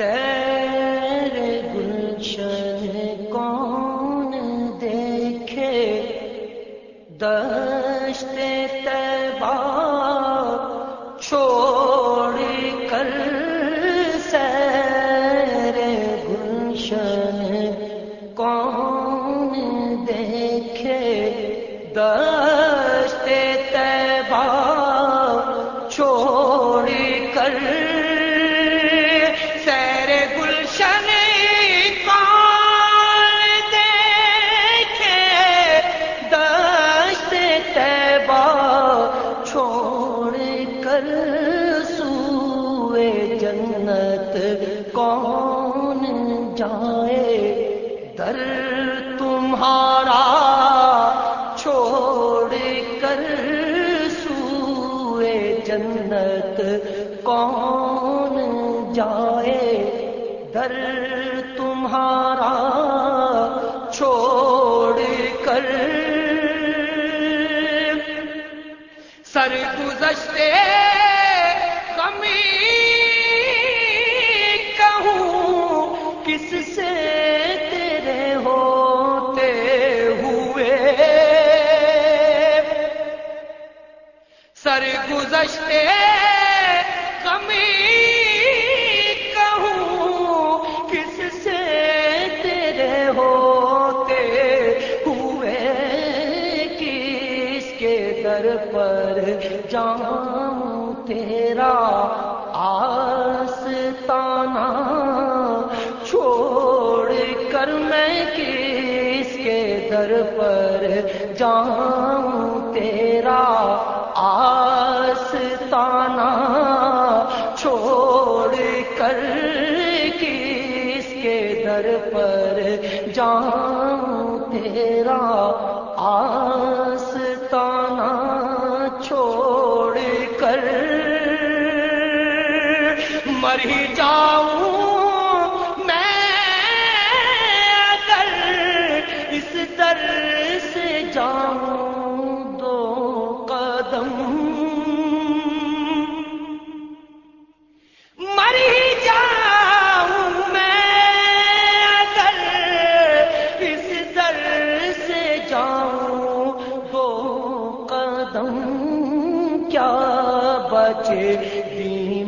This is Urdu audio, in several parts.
سے کون جائے؟ در تمہارا چھوڑ کر سوئے جنت کون جائے؟ در تمہارا چھوڑ کر سر گزشتے گزشتے کمی کہوں، کس سے تیرے ہوتے ہوئے، کس کے در پر جاؤں تیرا آس تانا چھوڑ کر میں کس کے در پر جاؤں تیرا آستانہ چھوڑ کر مر جاؤں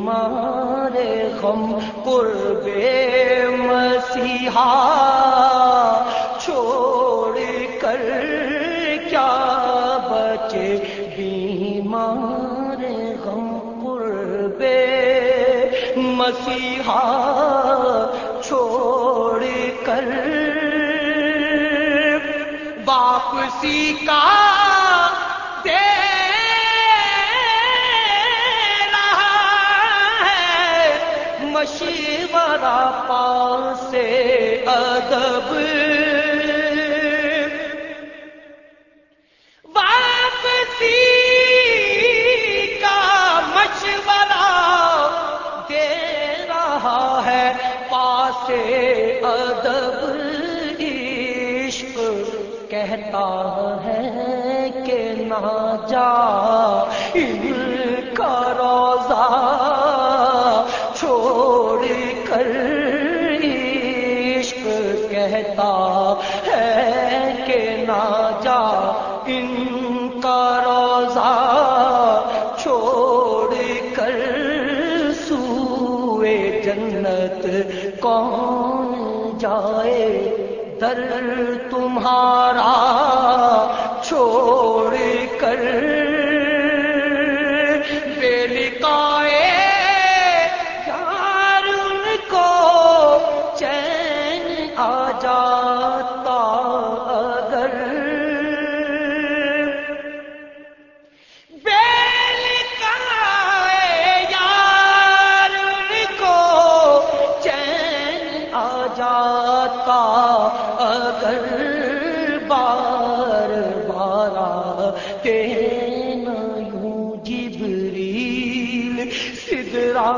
بیمار غم قرب مسیحا، چھوڑ کر کیا بچے؟ بیمار غم، قرب مسیحا، چھوڑ کر، واپسی کا ادب۔ واپسی کا مشورہ دے رہا ہے پاس ادب عشق۔ کہتا ہے کہ نہ جا ان کا روزہ۔ کہتا ہے کہ نہ جا ان کا روزہ چھوڑ کر سوئے جنت کون جائے در تمہارا چھوڑ کر کہنا یوں جبریل سدرا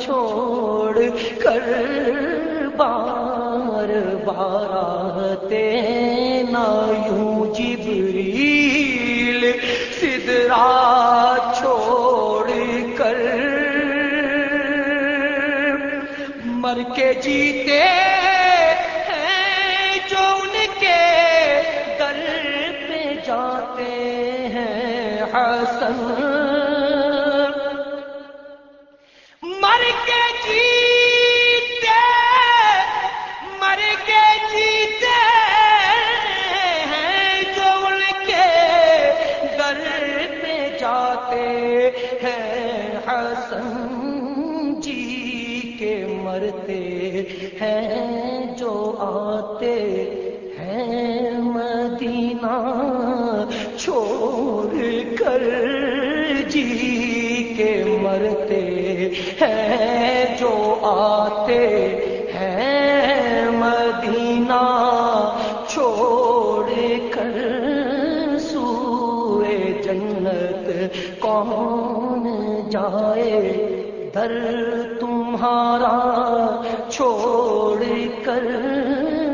چھوڑ کر بار بار تینا یوں جبریل سدرا چھوڑ کر مر کے جیتے مر کے جیتے، مر کے جیتے ہیں جو ان کے در پہ جاتے ہیں۔ حسن جی کے مرتے ہیں جو آتے ہیں مدینہ، چھوڑ کے مرتے ہیں، جو آتے ہیں مدینہ چھوڑ کر۔ سوئے جنت کون جائے؟ در تمہارا چھوڑ کر۔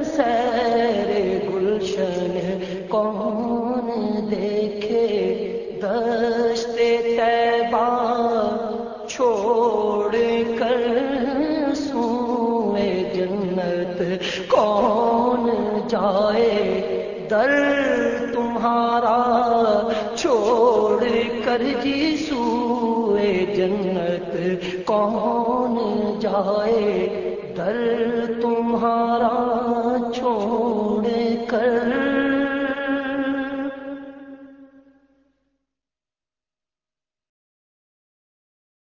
سیر گلشن کون دیکھے؟ دشت کون جائے در تمہارا چھوڑ کر جی سوئے جنت کون جائے در تمہارا چھوڑ کر